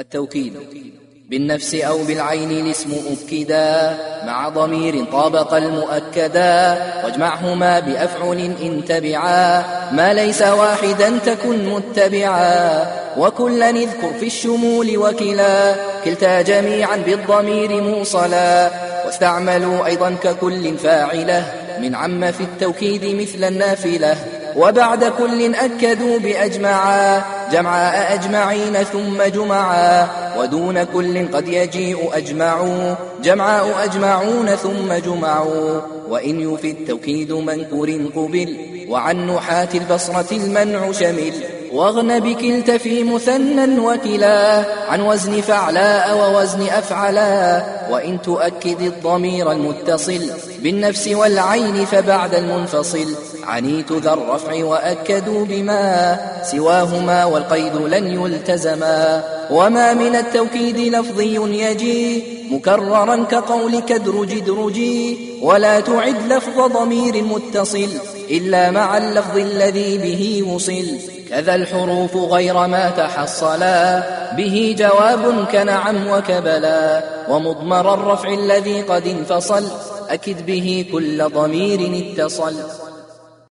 التوكيد. بالنفس أو بالعين الاسم أكدا. مع ضمير طابق المؤكدا. واجمعهما بأفعل إن تبعا. ما ليس واحدا تكن متبعا. وكلا اذكر في الشمول وكلا. كلتا جميعا بالضمير موصلا. واستعملوا أيضا ككل فاعلة. من عم في التوكيد مثل النافلة. وبعد كل أكدوا بأجمعا. جمعاء أجمعين ثم جمعا ودون كل قد يجيء أجمعوا جمعاء أجمعون ثم جمعوا وإن يفي التوكيد منكر قبل وعن نحاة البصرة المنع شمل. واغن بكلت في مثنى وكلا عن وزن فعلاء ووزن أفعلا وإن تؤكد الضمير المتصل بالنفس والعين فبعد المنفصل عنيت ذا الرفع وأكدوا بما سواهما والقيد لن يلتزما وما من التوكيد لفظي يجي مكررا كقولك ادرج ادرجي ولا تعد لفظ ضمير متصل إلا مع اللفظ الذي به وصل. كذا الحروف غير ما تحصلا. به جواب كنعم وكبلا. ومضمر الرفع الذي قد انفصل. أكد به كل ضمير اتصل.